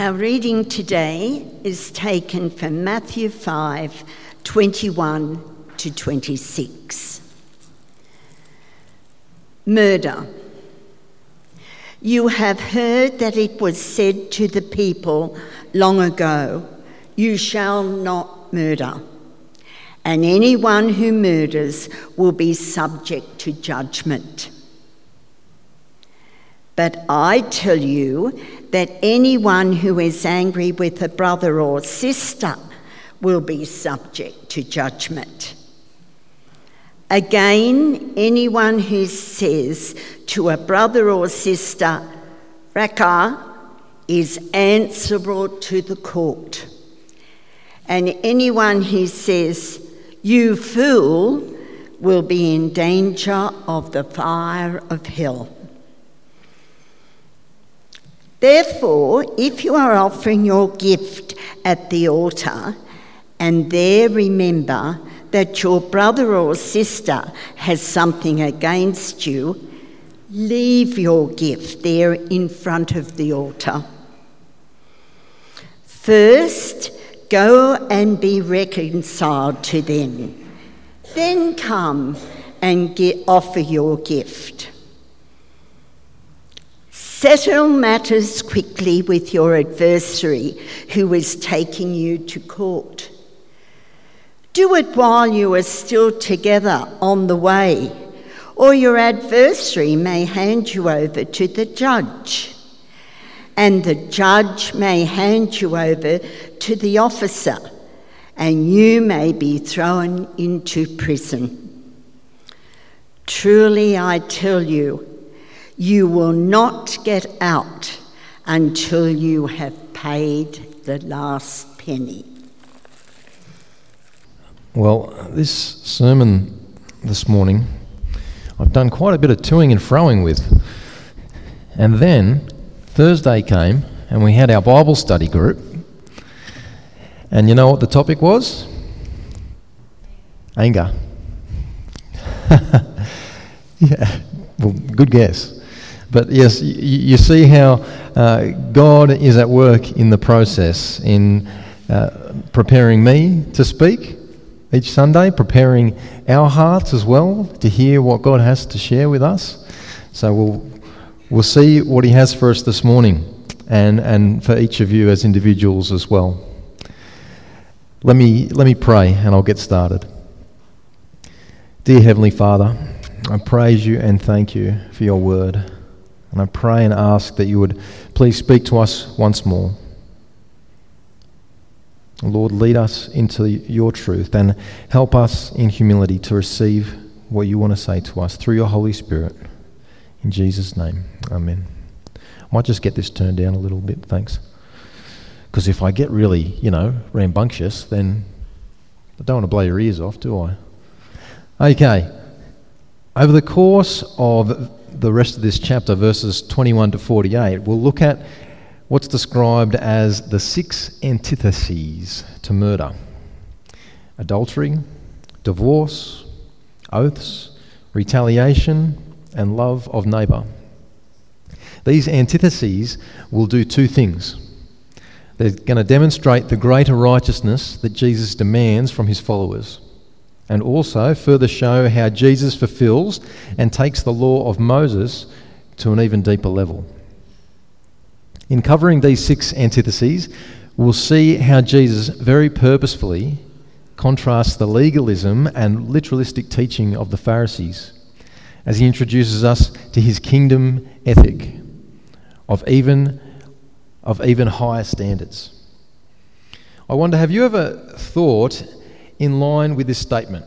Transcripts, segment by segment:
Our reading today is taken from Matthew 5 21 to 26. Murder. You have heard that it was said to the people long ago, You shall not murder, and anyone who murders will be subject to judgment. But I tell you that anyone who is angry with a brother or sister will be subject to judgment. Again, anyone who says to a brother or sister, Raca, is answerable to the court. And anyone who says, You fool, will be in danger of the fire of hell. Therefore, if you are offering your gift at the altar and there remember that your brother or sister has something against you, leave your gift there in front of the altar. First, go and be reconciled to them. Then come and get, offer your gift. Settle matters quickly with your adversary who is taking you to court. Do it while you are still together on the way, or your adversary may hand you over to the judge, and the judge may hand you over to the officer, and you may be thrown into prison. Truly, I tell you, you will not get out until you have paid the last penny. Well, this sermon this morning, I've done quite a bit of toing and froing with. And then Thursday came and we had our Bible study group. And you know what the topic was? Anger. yeah, well, good guess. But yes, you, you see how uh, God is at work in the process in uh, preparing me to speak each Sunday, preparing our hearts as well to hear what God has to share with us. So we'll, we'll see what He has for us this morning and, and for each of you as individuals as well. Let me, let me pray and I'll get started. Dear Heavenly Father, I praise you and thank you for your word. And I pray and ask that you would please speak to us once more. Lord, lead us into your truth and help us in humility to receive what you want to say to us through your Holy Spirit. In Jesus' name, amen. I might just get this turned down a little bit, thanks. Because if I get really, you know, rambunctious, then I don't want to blow your ears off, do I? Okay. Over the course of the rest of this chapter, verses 21 to 48, we'll look at what's described as the six antitheses to murder adultery, divorce, oaths, retaliation, and love of neighbour. These antitheses will do two things. They're going to demonstrate the greater righteousness that Jesus demands from his followers and also further show how Jesus fulfills and takes the law of Moses to an even deeper level. In covering these six antitheses, we'll see how Jesus very purposefully contrasts the legalism and literalistic teaching of the Pharisees as he introduces us to his kingdom ethic of even, of even higher standards. I wonder, have you ever thought in line with this statement.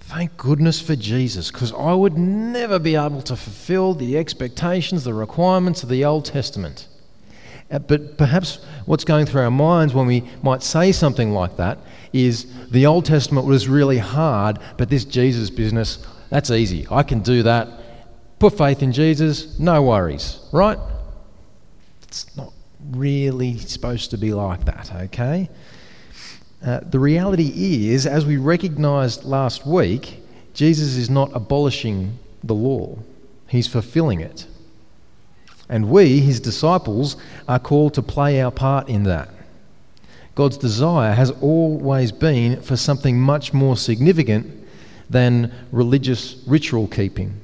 Thank goodness for Jesus, because I would never be able to fulfill the expectations, the requirements of the Old Testament. Uh, but perhaps what's going through our minds when we might say something like that is the Old Testament was really hard, but this Jesus business, that's easy. I can do that. Put faith in Jesus, no worries, right? It's not really supposed to be like that, okay? Uh, the reality is, as we recognized last week, Jesus is not abolishing the law, he's fulfilling it. And we, his disciples, are called to play our part in that. God's desire has always been for something much more significant than religious ritual keeping.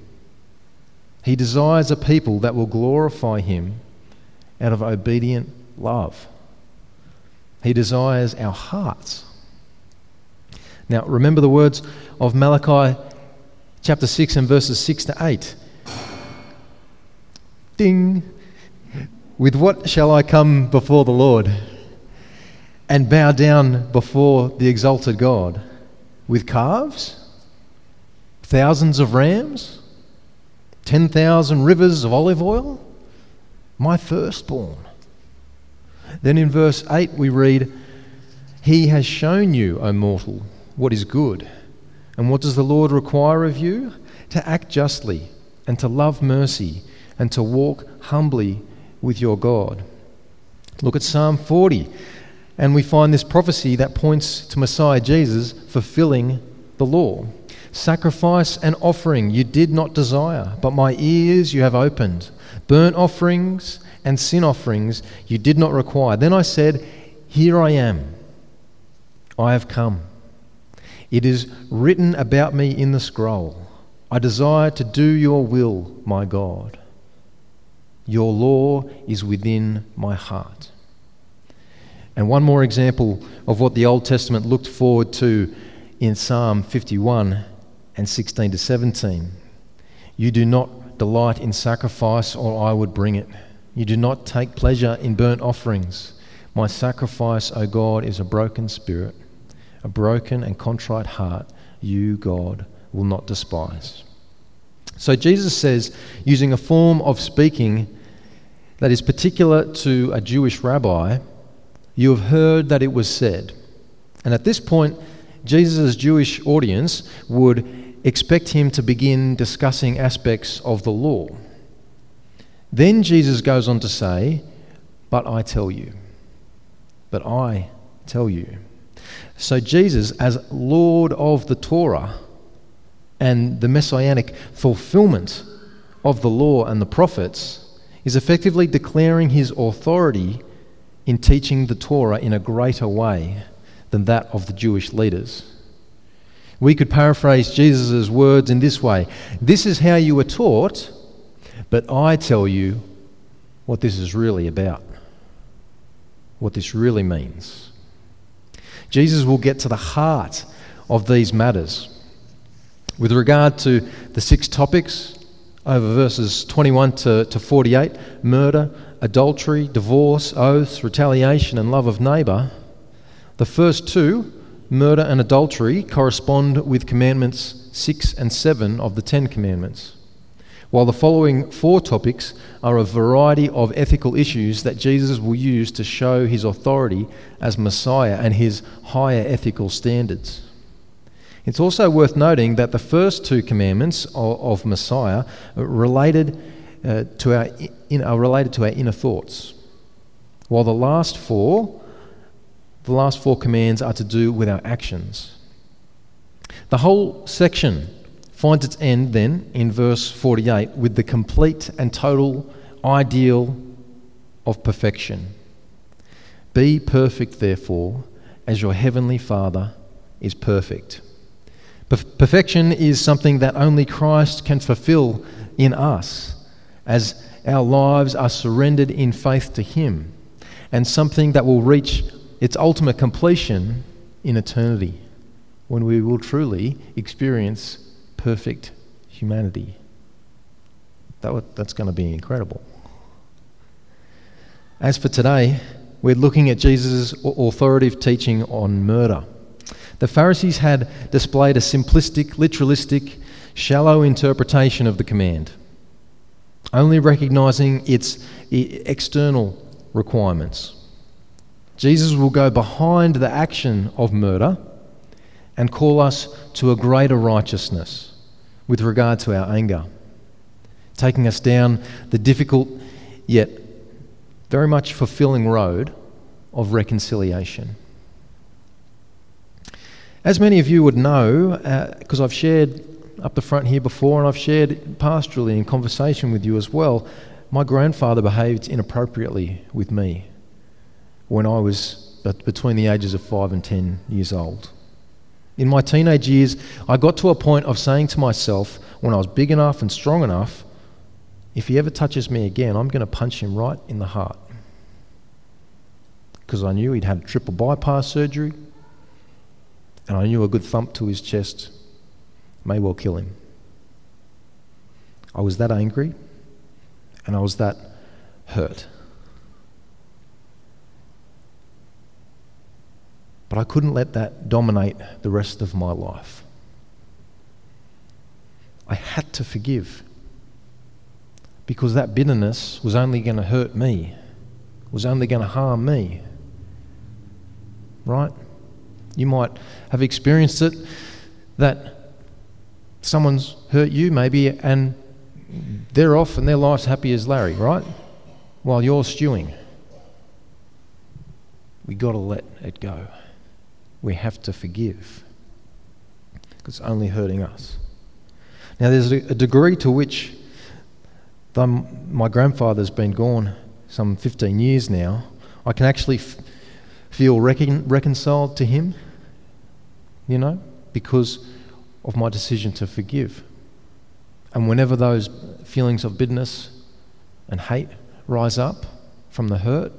He desires a people that will glorify Him out of obedient love. He desires our hearts. Now, remember the words of Malachi chapter 6 and verses 6 to 8. Ding! With what shall I come before the Lord and bow down before the exalted God? With calves? Thousands of rams? 10,000 rivers of olive oil? My firstborn. Then in verse 8 we read, He has shown you, O mortal, what is good. And what does the Lord require of you? To act justly, and to love mercy, and to walk humbly with your God. Look at Psalm 40, and we find this prophecy that points to Messiah Jesus fulfilling the law. Sacrifice and offering you did not desire, but my ears you have opened. Burnt offerings and sin offerings you did not require. Then I said, Here I am. I have come. It is written about me in the scroll. I desire to do your will, my God. Your law is within my heart. And one more example of what the Old Testament looked forward to in Psalm 51 and 16 to 17. You do not delight in sacrifice, or I would bring it. You do not take pleasure in burnt offerings. My sacrifice, O God, is a broken spirit, a broken and contrite heart, you, God, will not despise. So Jesus says, using a form of speaking that is particular to a Jewish rabbi, you have heard that it was said. And at this point, Jesus' Jewish audience would expect him to begin discussing aspects of the law. Then Jesus goes on to say, But I tell you. But I tell you. So, Jesus, as Lord of the Torah and the messianic fulfillment of the law and the prophets, is effectively declaring his authority in teaching the Torah in a greater way than that of the Jewish leaders. We could paraphrase Jesus' words in this way This is how you were taught, but I tell you what this is really about, what this really means. Jesus will get to the heart of these matters. With regard to the six topics over verses 21 to, to 48 murder, adultery, divorce, oaths, retaliation, and love of neighbour the first two murder and adultery correspond with commandments 6 and 7 of the Ten Commandments, while the following four topics are a variety of ethical issues that Jesus will use to show his authority as Messiah and his higher ethical standards. It's also worth noting that the first two commandments of, Messiah related, uh, to our, are related to our inner thoughts, while the last four the last four commands are to do with our actions. The whole section finds its end then in verse 48 with the complete and total ideal of perfection. Be perfect, therefore, as your heavenly Father is perfect. Perfection is something that only Christ can fulfill in us as our lives are surrendered in faith to Him, and something that will reach its ultimate completion in eternity when we will truly experience perfect humanity. That, that's going to be incredible. As for today, we're looking at Jesus' authoritative teaching on murder. The Pharisees had displayed a simplistic, literalistic, shallow interpretation of the command, only recognizing its external requirements. Jesus will go behind the action of murder and call us to a greater righteousness with regard to our anger, taking us down the difficult yet very much fulfilling road of reconciliation. As many of you would know, because uh, I've shared up the front here before and I've shared pastorally in conversation with you as well, my grandfather behaved inappropriately with me when I was between the ages of five and ten years old. In my teenage years, I got to a point of saying to myself, when I was big enough and strong enough, if he ever touches me again, I'm going to punch him right in the heart. Because I knew he'd had triple bypass surgery, and I knew a good thump to his chest may well kill him. I was that angry, and I was that hurt. But I couldn't let that dominate the rest of my life. I had to forgive because that bitterness was only going to hurt me, was only going to harm me. Right? You might have experienced it that someone's hurt you, maybe, and they're off and their life's happy as Larry, right? While you're stewing. We've got to let it go. We have to forgive because it's only hurting us. Now, there's a degree to which my grandfather's been gone some 15 years now, I can actually f- feel recon- reconciled to him, you know, because of my decision to forgive. And whenever those feelings of bitterness and hate rise up from the hurt,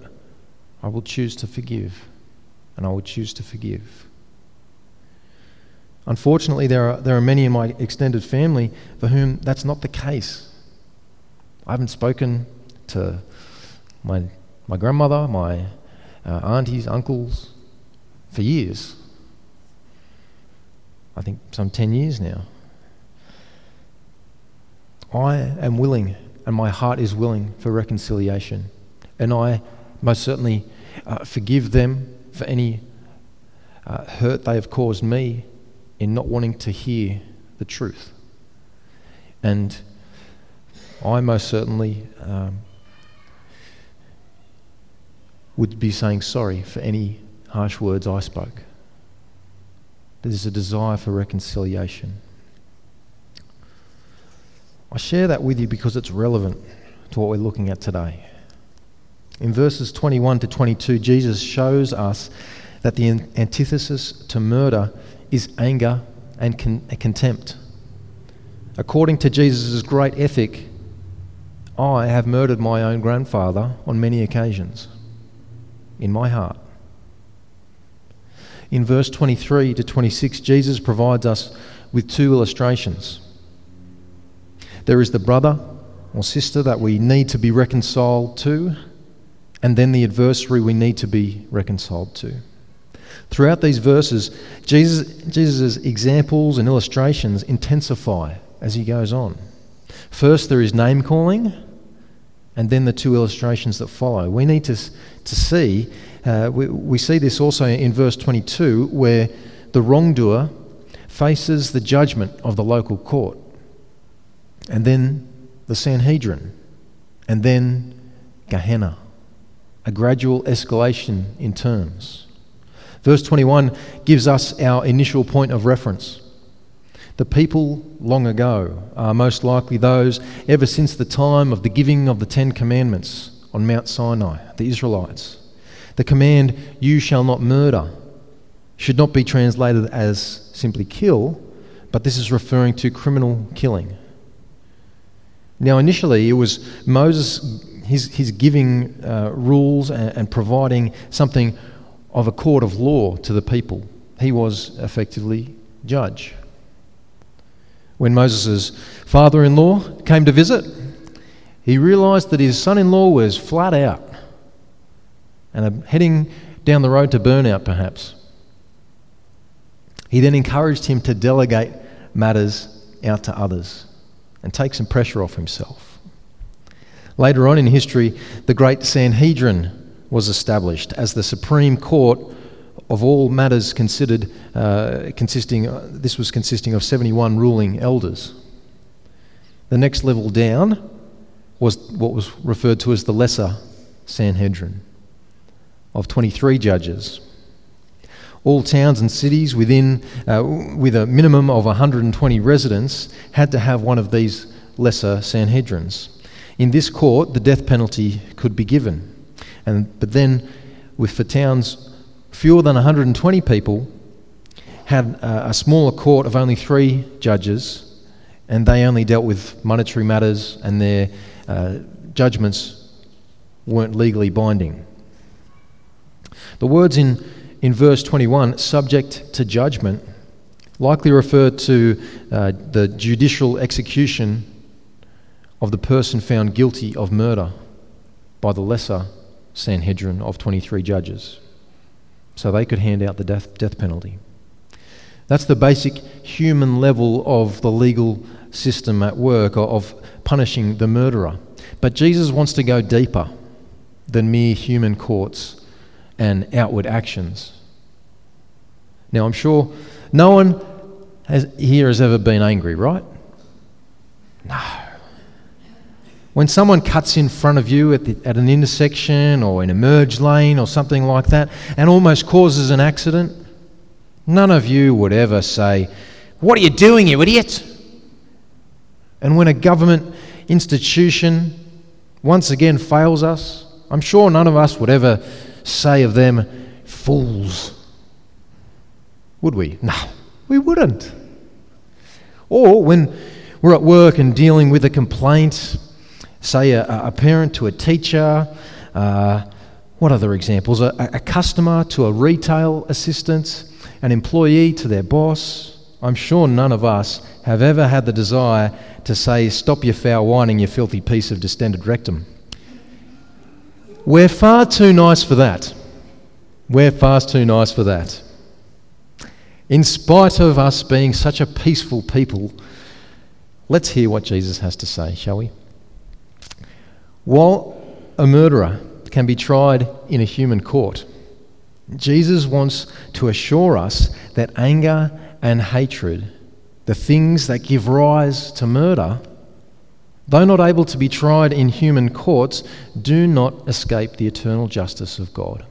I will choose to forgive. And I will choose to forgive. Unfortunately, there are, there are many in my extended family for whom that's not the case. I haven't spoken to my, my grandmother, my uh, aunties, uncles for years. I think some 10 years now. I am willing, and my heart is willing for reconciliation. And I most certainly uh, forgive them for any uh, hurt they have caused me in not wanting to hear the truth. And I most certainly um, would be saying sorry for any harsh words I spoke. There's a desire for reconciliation. I share that with you because it's relevant to what we're looking at today. In verses 21 to 22, Jesus shows us that the antithesis to murder is anger and con- contempt. According to Jesus' great ethic, I have murdered my own grandfather on many occasions in my heart. In verse 23 to 26, Jesus provides us with two illustrations. There is the brother or sister that we need to be reconciled to, and then the adversary we need to be reconciled to. Throughout these verses, Jesus' Jesus's examples and illustrations intensify as he goes on. First, there is name calling, and then the two illustrations that follow. We need to, to see, uh, we, we see this also in verse 22, where the wrongdoer faces the judgment of the local court, and then the Sanhedrin, and then Gehenna, a gradual escalation in terms. Verse 21 gives us our initial point of reference. The people long ago are most likely those ever since the time of the giving of the Ten Commandments on Mount Sinai, the Israelites. The command, you shall not murder, should not be translated as simply kill, but this is referring to criminal killing. Now, initially, it was Moses, his, his giving uh, rules and, and providing something of a court of law to the people. He was effectively judge. When Moses' father in law came to visit, he realised that his son in law was flat out and heading down the road to burnout, perhaps. He then encouraged him to delegate matters out to others and take some pressure off himself. Later on in history, the great Sanhedrin was established as the supreme court of all matters considered, uh, consisting, uh, this was consisting of 71 ruling elders. The next level down was what was referred to as the lesser Sanhedrin of 23 judges. All towns and cities within, uh, with a minimum of 120 residents had to have one of these lesser Sanhedrins. In this court, the death penalty could be given. And, but then, with for towns fewer than 120 people, had a, a smaller court of only three judges, and they only dealt with monetary matters, and their uh, judgments weren't legally binding. The words in, in verse 21, subject to judgment, likely refer to uh, the judicial execution of the person found guilty of murder by the lesser Sanhedrin of 23 judges. So they could hand out the death, death penalty. That's the basic human level of the legal system at work, of punishing the murderer. But Jesus wants to go deeper than mere human courts and outward actions. Now, I'm sure no one has, here has ever been angry, right? No. When someone cuts in front of you at, the, at an intersection or in a merge lane or something like that and almost causes an accident, none of you would ever say, What are you doing, you idiot? And when a government institution once again fails us, I'm sure none of us would ever say of them, fools. Would we? No, we wouldn't. Or when we're at work and dealing with a complaint, say a, a parent to a teacher, uh, what other examples? A, a customer to a retail assistant, an employee to their boss. I'm sure none of us have ever had the desire to say, Stop your foul whining, you filthy piece of distended rectum. We're far too nice for that. We're far too nice for that. In spite of us being such a peaceful people, let's hear what Jesus has to say, shall we? While a murderer can be tried in a human court, Jesus wants to assure us that anger and hatred, the things that give rise to murder, though not able to be tried in human courts, do not escape the eternal justice of God.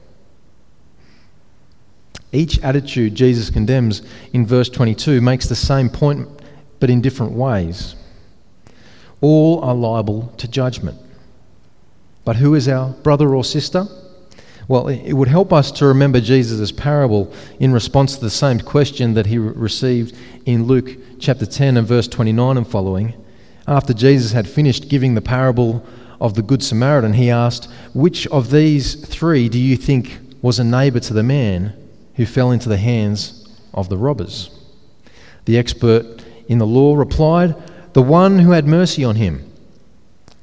Each attitude Jesus condemns in verse 22 makes the same point, but in different ways. All are liable to judgment. But who is our brother or sister? Well, it would help us to remember Jesus' parable in response to the same question that he received in Luke chapter 10 and verse 29 and following. After Jesus had finished giving the parable of the Good Samaritan, he asked, Which of these three do you think was a neighbor to the man who fell into the hands of the robbers? The expert in the law replied, The one who had mercy on him.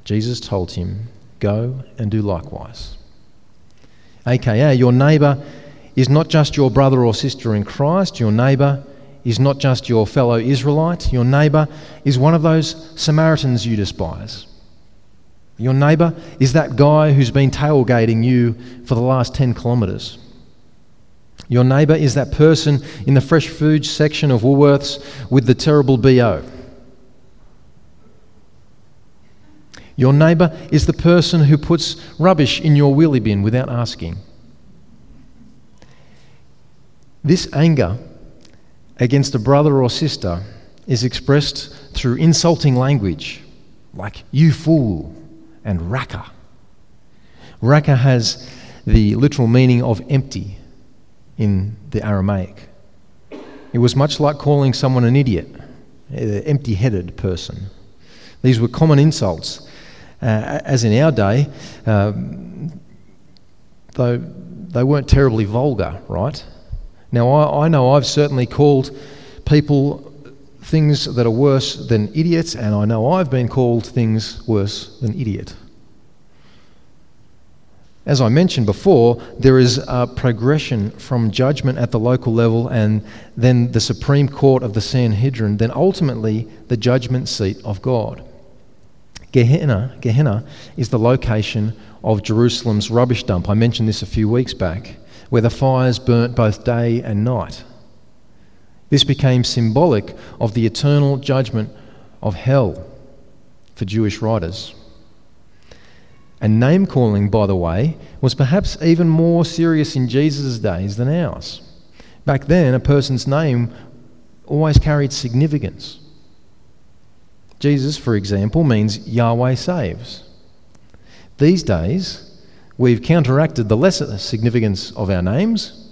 Jesus told him, Go and do likewise. AKA, your neighbor is not just your brother or sister in Christ, your neighbor is not just your fellow Israelite, your neighbour is one of those Samaritans you despise. Your neighbour is that guy who's been tailgating you for the last 10 kilometres. Your neighbour is that person in the fresh food section of Woolworths with the terrible BO. Your neighbour is the person who puts rubbish in your wheelie bin without asking. This anger against a brother or sister is expressed through insulting language like you fool and raca. Raca has the literal meaning of empty in the Aramaic. It was much like calling someone an idiot, an empty headed person. These were common insults. Uh, as in our day, uh, though they weren't terribly vulgar, right? Now, I, I know I've certainly called people things that are worse than idiots, and I know I've been called things worse than idiot. As I mentioned before, there is a progression from judgment at the local level and then the Supreme Court of the Sanhedrin, then ultimately the judgment seat of God. Gehenna, Gehenna is the location of Jerusalem's rubbish dump. I mentioned this a few weeks back where the fires burnt both day and night. This became symbolic of the eternal judgment of hell for Jewish writers. And name calling, by the way, was perhaps even more serious in Jesus' days than ours. Back then, a person's name always carried significance. Jesus, for example, means Yahweh saves. These days, we've counteracted the lesser significance of our names.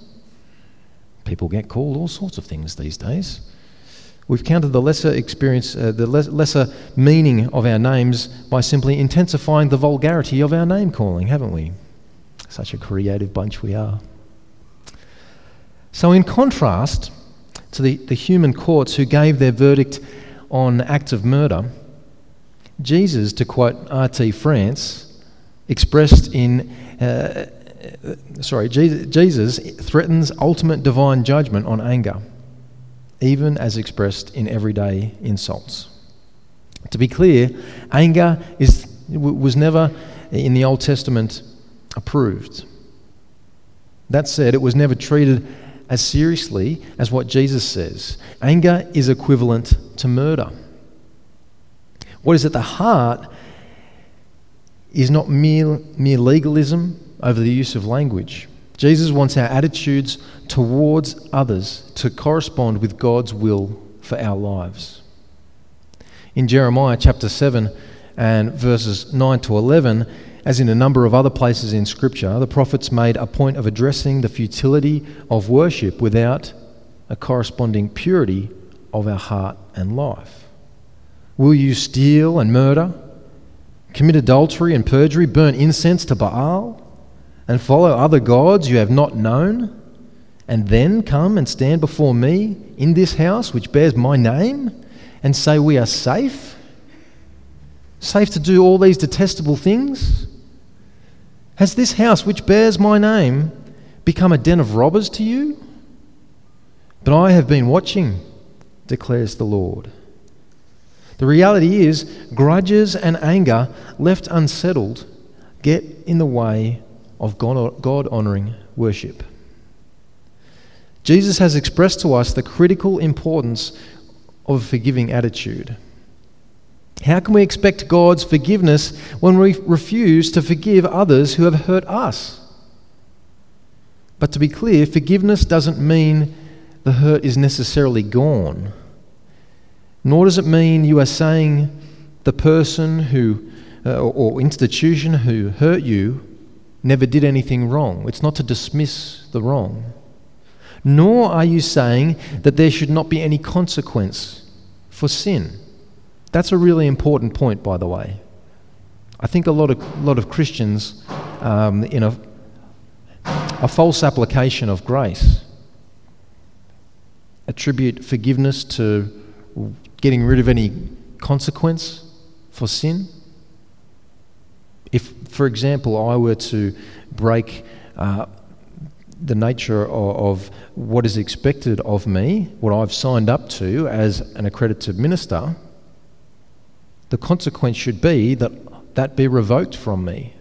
People get called all sorts of things these days. We've countered the lesser experience, uh, the les- lesser meaning of our names by simply intensifying the vulgarity of our name calling, haven't we? Such a creative bunch we are. So, in contrast to the, the human courts who gave their verdict on acts of murder, Jesus, to quote R.T. France, expressed in, uh, sorry, Jesus threatens ultimate divine judgment on anger even as expressed in everyday insults. To be clear, anger is, was never in the Old Testament approved. That said, it was never treated as seriously as what Jesus says. Anger is equivalent to murder. What is at the heart is not mere, mere legalism over the use of language. Jesus wants our attitudes towards others to correspond with God's will for our lives. In Jeremiah chapter 7 and verses 9 to 11, as in a number of other places in Scripture, the prophets made a point of addressing the futility of worship without a corresponding purity of our heart and life. Will you steal and murder, commit adultery and perjury, burn incense to Baal? and follow other gods you have not known, and then come and stand before me in this house which bears my name, and say, We are safe? Safe to do all these detestable things? Has this house which bears my name become a den of robbers to you? But I have been watching, declares the Lord. The reality is, grudges and anger left unsettled get in the way of God honouring worship. Jesus has expressed to us the critical importance of a forgiving attitude. How can we expect God's forgiveness when we refuse to forgive others who have hurt us? But to be clear, forgiveness doesn't mean the hurt is necessarily gone. Nor does it mean you are saying the person who uh, or institution who hurt you never did anything wrong. It's not to dismiss the wrong. Nor are you saying that there should not be any consequence for sin. That's a really important point, by the way. I think a lot of, lot of Christians, um, in a, a false application of grace, attribute forgiveness to getting rid of any consequence for sin. If, for example, I were to break uh, the nature of, of, what is expected of me, what I've signed up to as an accredited minister, the consequence should be that that be revoked from me.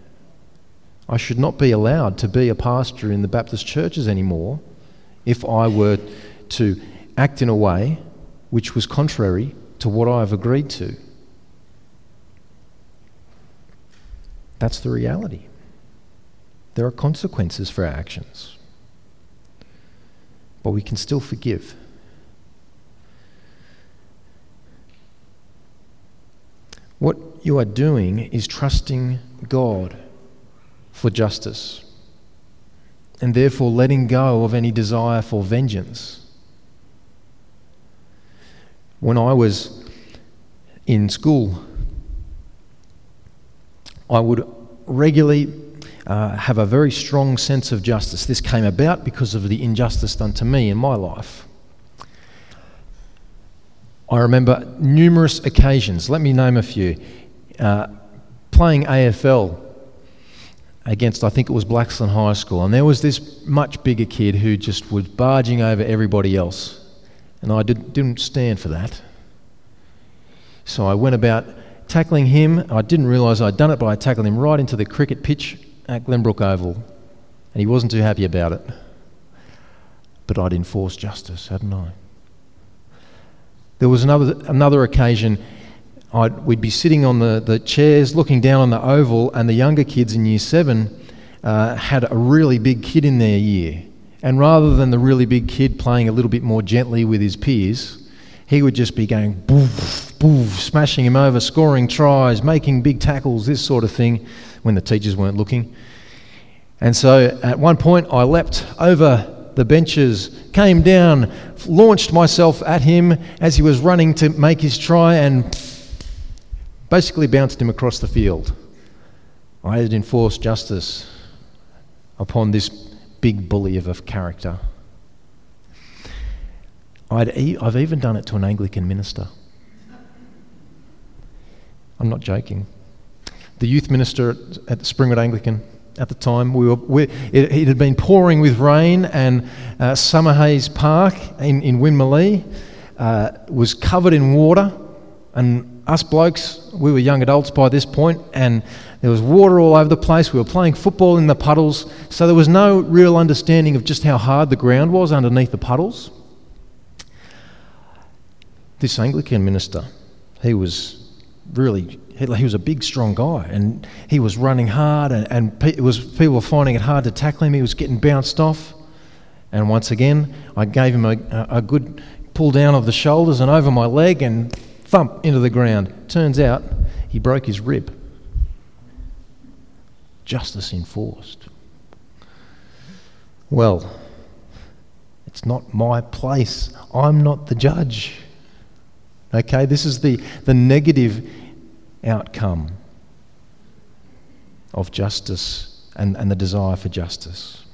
I should not be allowed to be a pastor in the Baptist churches anymore if I were to act in a way which was contrary to what I have agreed to. That's the reality. There are consequences for our actions. But we can still forgive. What you are doing is trusting God for justice and therefore letting go of any desire for vengeance. When I was in school, I would regularly uh, have a very strong sense of justice. This came about because of the injustice done to me in my life. I remember numerous occasions, let me name a few, uh, playing AFL against, I think it was Blaxland High School, and there was this much bigger kid who just was barging over everybody else, and I did, didn't stand for that. So I went about tackling him. I didn't realise I'd done it, but I tackled him right into the cricket pitch at Glenbrook Oval, and he wasn't too happy about it. But I'd enforced justice, hadn't I? There was another, another occasion I'd, we'd be sitting on the, the chairs looking down on the oval, and the younger kids in year seven uh, had a really big kid in their year. And rather than the really big kid playing a little bit more gently with his peers, he would just be going boof, boof, smashing him over, scoring tries, making big tackles, this sort of thing, when the teachers weren't looking. And so at one point, I leapt over the benches, came down, launched myself at him as he was running to make his try, and basically bounced him across the field. I had enforced justice upon this big bully of a character. I'd e- I've even done it to an Anglican minister. I'm not joking. The youth minister at, Springwood Anglican at the time, we were, we, it, it, had been pouring with rain, and uh, Summerhays Park in, in Winmalee uh, was covered in water. And us blokes, we were young adults by this point, and there was water all over the place. We were playing football in the puddles, so there was no real understanding of just how hard the ground was underneath the puddles this Anglican minister, he was really, he was a big, strong guy, and he was running hard, and, and it was, people were finding it hard to tackle him. He was getting bounced off. And once again, I gave him a, a good pull down of the shoulders and over my leg and thump into the ground. Turns out he broke his rib. Justice enforced. Well, it's not my place. I'm not the judge. Okay, this is the, the negative outcome of justice and, and the desire for justice.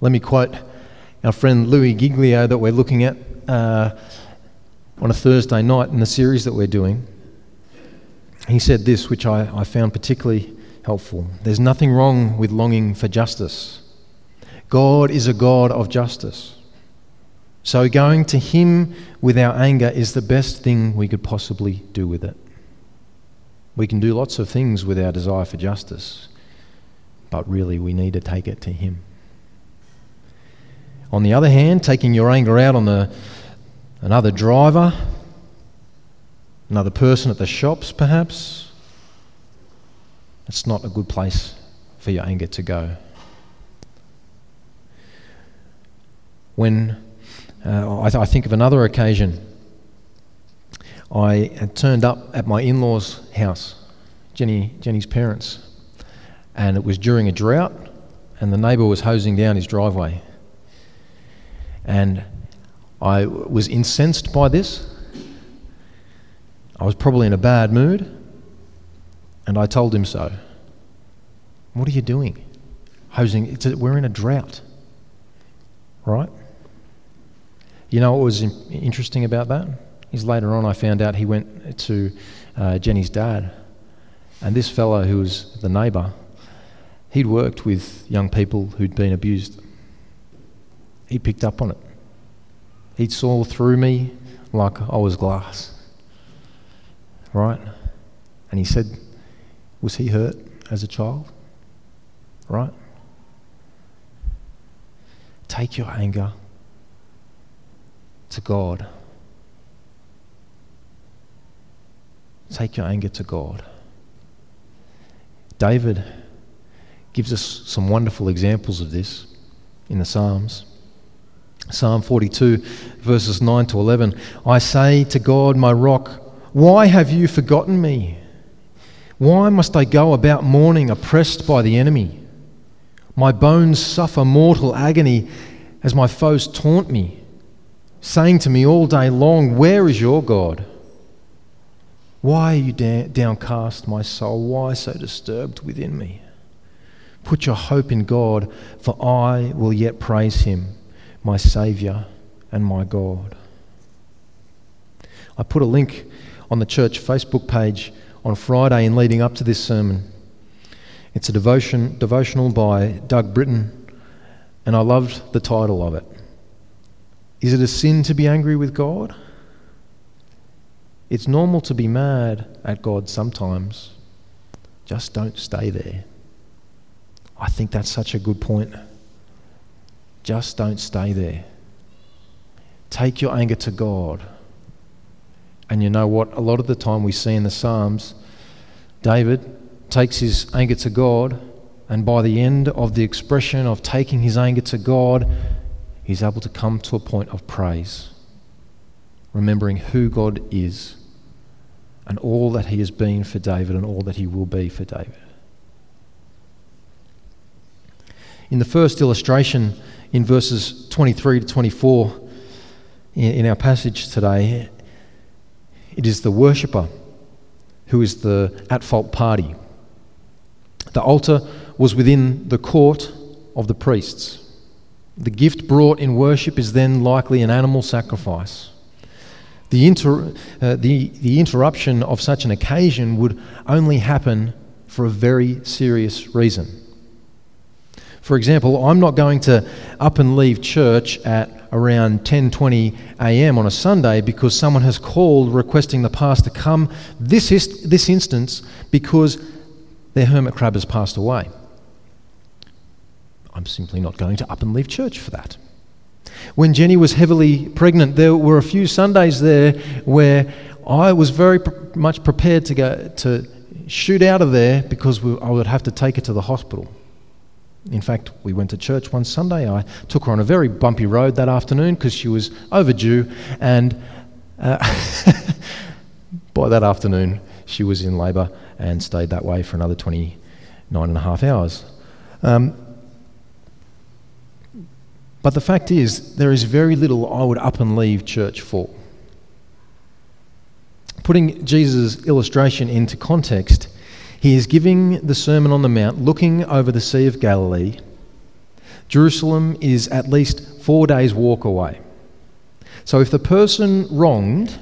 Let me quote our friend Louie Giglio that we're looking at uh, on a Thursday night in the series that we're doing. He said this, which I, I found particularly helpful. There's nothing wrong with longing for justice. God is a God of justice. So, going to Him with our anger is the best thing we could possibly do with it. We can do lots of things with our desire for justice, but really we need to take it to Him. On the other hand, taking your anger out on the, another driver, another person at the shops, perhaps, it's not a good place for your anger to go. When uh, I, th- I, think of another occasion. I had turned up at my in law's house, Jenny, Jenny's parents, and it was during a drought, and the neighbour was hosing down his driveway. And I was incensed by this. I was probably in a bad mood, and I told him so. What are you doing? Hosing, a, we're in a drought, right? You know what was interesting about that? Is later on I found out he went to uh, Jenny's dad. And this fellow who was the neighbour, he'd worked with young people who'd been abused. He picked up on it. He saw through me like I was glass. Right? And he said, Was he hurt as a child? Right? Take your anger to God. Take your anger to God. David gives us some wonderful examples of this in the Psalms. Psalm 42, verses 9 to 11. I say to God, my rock, why have you forgotten me? Why must I go about mourning, oppressed by the enemy? My bones suffer mortal agony as my foes taunt me saying to me all day long, Where is your God? Why are you downcast, my soul? Why so disturbed within me? Put your hope in God, for I will yet praise him, my Saviour and my God. I put a link on the church Facebook page on Friday in leading up to this sermon. It's a devotion, devotional by Doug Britton, and I loved the title of it. Is it a sin to be angry with God? It's normal to be mad at God sometimes. Just don't stay there. I think that's such a good point. Just don't stay there. Take your anger to God. And you know what? A lot of the time we see in the Psalms, David takes his anger to God, and by the end of the expression of taking his anger to God, he's able to come to a point of praise. remembering who God is and all that He has been for David and all that He will be for David. In the first illustration, in verses 23 to 24, in, our passage today, it is the worshipper who is the at fault party. The altar was within the court of the priests. The gift brought in worship is then likely an animal sacrifice. The, inter, uh, the, the interruption of such an occasion would only happen for a very serious reason. For example, I'm not going to up and leave church at around 10:20 a.m. on a Sunday because someone has called requesting the pastor come this, is, this instance because their hermit crab has passed away. I'm simply not going to up and leave church for that. When Jenny was heavily pregnant, there were a few Sundays there where I was very pr- much prepared to go to shoot out of there because we, I would have to take her to the hospital. In fact, we went to church one Sunday. I took her on a very bumpy road that afternoon because she was overdue, and uh, by that afternoon, she was in labour and stayed that way for another 29 and a half hours. Um, but the fact is, there is very little I would up and leave church for. Putting Jesus' illustration into context, he is giving the Sermon on the Mount looking over the Sea of Galilee. Jerusalem is at least four days' walk away. So if the person wronged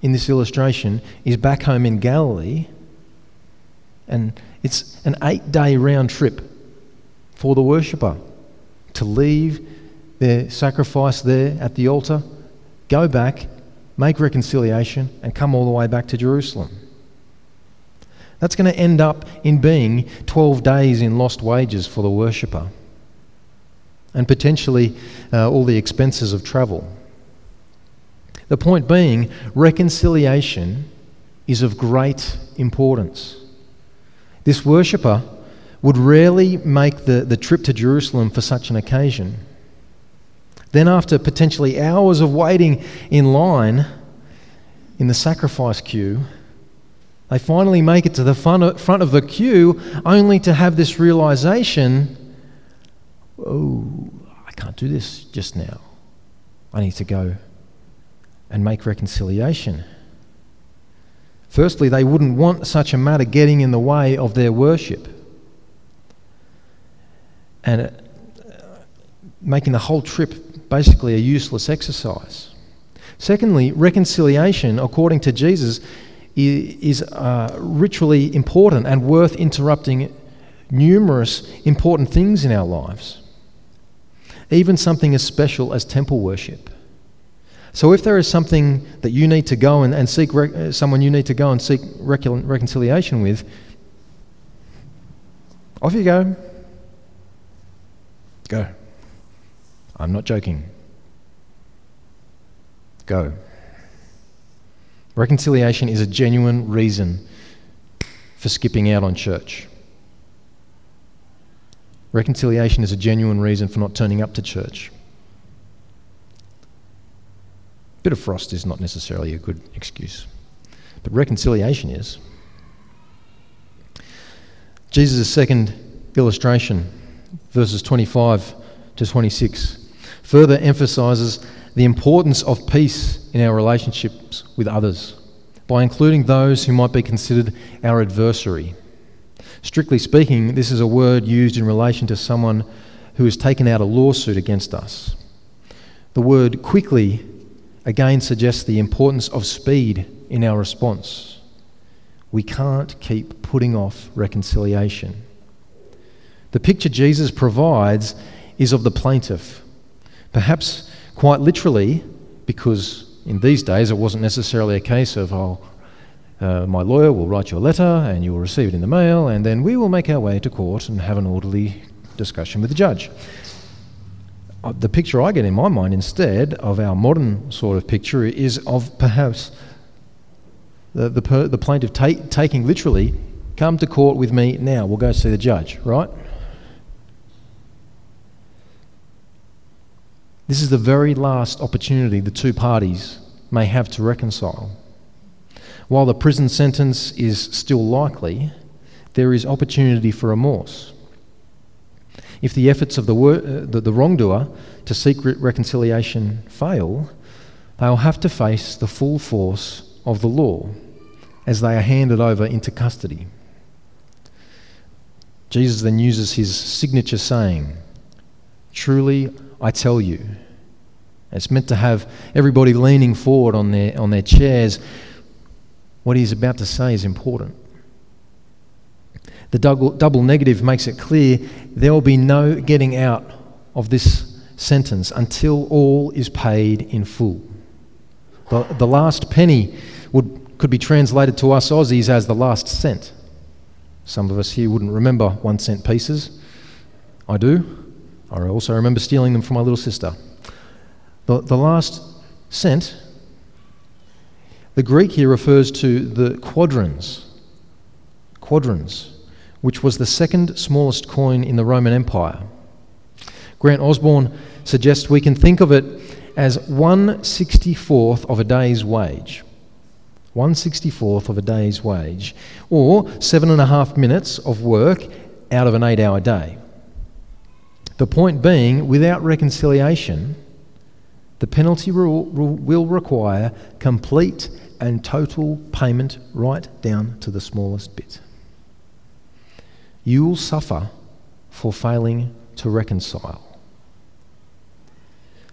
in this illustration is back home in Galilee, and it's an eight day round trip for the worshipper to leave their sacrifice there at the altar, go back, make reconciliation, and come all the way back to Jerusalem. That's going to end up in being 12 days in lost wages for the worshipper and potentially uh, all the expenses of travel. The point being, reconciliation is of great importance. This worshipper would rarely make the, the trip to Jerusalem for such an occasion. Then, after potentially hours of waiting in line in the sacrifice queue, they finally make it to the front of the queue only to have this realization oh, I can't do this just now. I need to go and make reconciliation. Firstly, they wouldn't want such a matter getting in the way of their worship. And uh, making the whole trip basically a useless exercise. Secondly, reconciliation, according to Jesus, is uh, ritually important and worth interrupting numerous important things in our lives, even something as special as temple worship. So, if there is something that you need to go and, and seek, uh, someone you need to go and seek reconciliation with, off you go. Go. I'm not joking. Go. Reconciliation is a genuine reason for skipping out on church. Reconciliation is a genuine reason for not turning up to church. A bit of frost is not necessarily a good excuse, but reconciliation is. Jesus' second illustration, verses 25 to 26 further emphasizes the importance of peace in our relationships with others by including those who might be considered our adversary. Strictly speaking, this is a word used in relation to someone who has taken out a lawsuit against us. The word quickly again suggests the importance of speed in our response. We can't keep putting off reconciliation. The picture Jesus provides is of the plaintiff Perhaps quite literally, because in these days it wasn't necessarily a case of, oh, uh, my lawyer will write you a letter and you will receive it in the mail, and then we will make our way to court and have an orderly discussion with the judge. Uh, the picture I get in my mind instead of our modern sort of picture is of perhaps the, the, per, the plaintiff ta- taking literally, come to court with me now, we'll go see the judge, right? This is the very last opportunity the two parties may have to reconcile. While the prison sentence is still likely, there is opportunity for remorse. If the efforts of the, wor- uh, the, the wrongdoer to seek re- reconciliation fail, they will have to face the full force of the law as they are handed over into custody. Jesus then uses his signature saying, Truly I tell you. It's meant to have everybody leaning forward on their, on their chairs. What he's about to say is important. The double, double negative makes it clear there will be no getting out of this sentence until all is paid in full. The, the last penny would, could be translated to us Aussies as the last cent. Some of us here wouldn't remember one cent pieces. I do. I also remember stealing them from my little sister. The, the last cent, the Greek here refers to the quadrans. Quadrans, which was the second smallest coin in the Roman Empire. Grant Osborne suggests we can think of it as 1 64th of a day's wage. 1 64th of a day's wage, or seven and a half minutes of work out of an eight hour day. The point being, without reconciliation, the penalty will require complete and total payment right down to the smallest bit. You will suffer for failing to reconcile.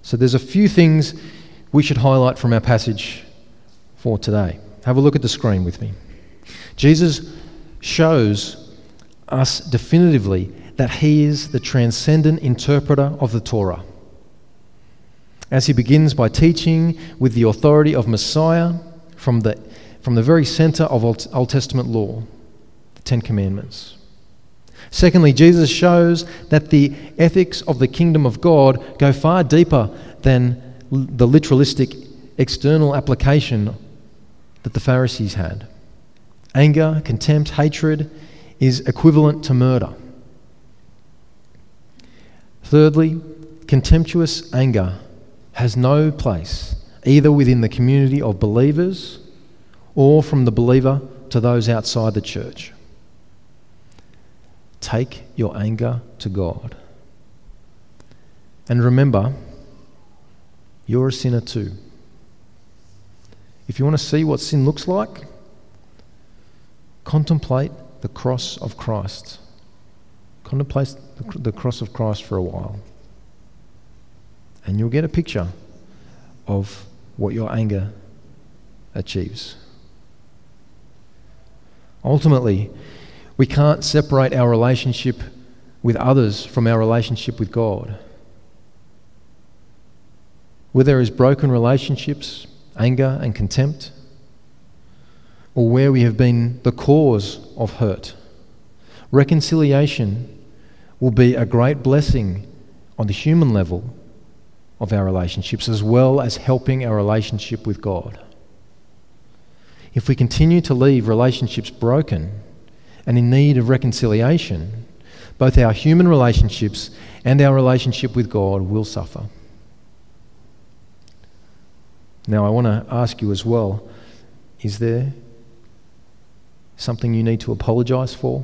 So there's a few things we should highlight from our passage for today. Have a look at the screen with me. Jesus shows us definitively that he is the transcendent interpreter of the Torah. As he begins by teaching with the authority of Messiah from the, from the very center of Old, Old Testament law, the Ten Commandments. Secondly, Jesus shows that the ethics of the kingdom of God go far deeper than the literalistic external application that the Pharisees had. Anger, contempt, hatred is equivalent to murder. Thirdly, contemptuous anger has no place either within the community of believers or from the believer to those outside the church. Take your anger to God. And remember, you're a sinner too. If you want to see what sin looks like, contemplate the cross of Christ. Contemplate the cross of Christ for a while. And you'll get a picture of what your anger achieves. Ultimately, we can't separate our relationship with others from our relationship with God. Where there is broken relationships, anger, and contempt, or where we have been the cause of hurt, reconciliation will be a great blessing on the human level of our relationships as well as helping our relationship with God. If we continue to leave relationships broken and in need of reconciliation, both our human relationships and our relationship with God will suffer. Now, I want to ask you as well is there something you need to apologize for?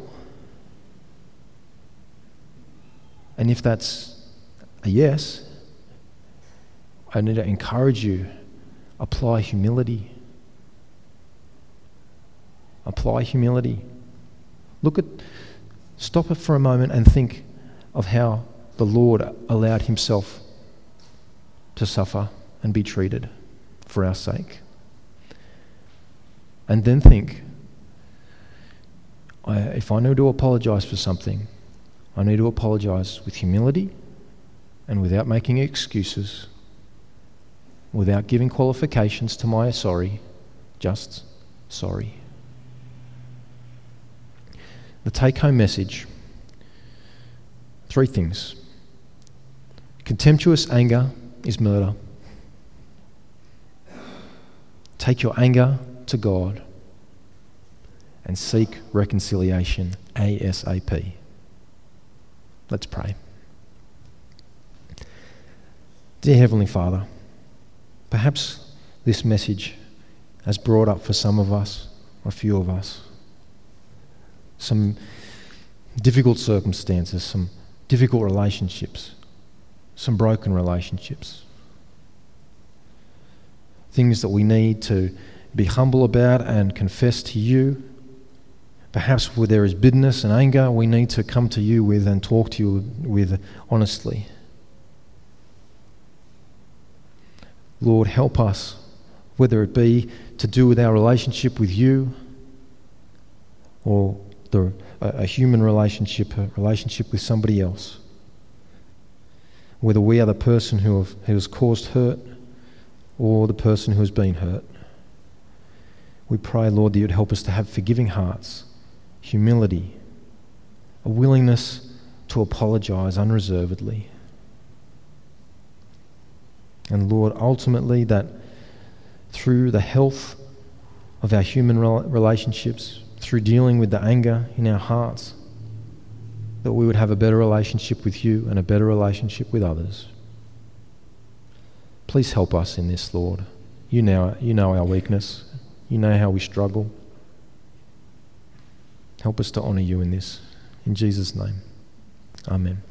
And if that's a yes, I need to encourage you apply humility. Apply humility. Look at, stop it for a moment and think of how the Lord allowed himself to suffer and be treated for our sake. And then think I, if I need to apologize for something, I need to apologize with humility and without making excuses, without giving qualifications to my sorry, just sorry. The take home message three things contemptuous anger is murder. Take your anger to God and seek reconciliation ASAP. Let's pray. Dear Heavenly Father, perhaps this message has brought up for some of us, a few of us. Some difficult circumstances, some difficult relationships, some broken relationships. Things that we need to be humble about and confess to you. Perhaps where there is bitterness and anger, we need to come to you with and talk to you with honestly. Lord, help us, whether it be to do with our relationship with you or the, a, a human relationship, a relationship with somebody else. Whether we are the person who, have, who has caused hurt or the person who has been hurt. We pray, Lord, that you'd help us to have forgiving hearts, humility, a willingness to apologize unreservedly. And Lord, ultimately, that through the health of our human relationships, through dealing with the anger in our hearts, that we would have a better relationship with you and a better relationship with others. Please help us in this, Lord. You know, you know our weakness, you know how we struggle. Help us to honour you in this. In Jesus' name, Amen.